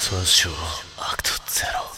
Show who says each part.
Speaker 1: 殺腕賞アクトゼロ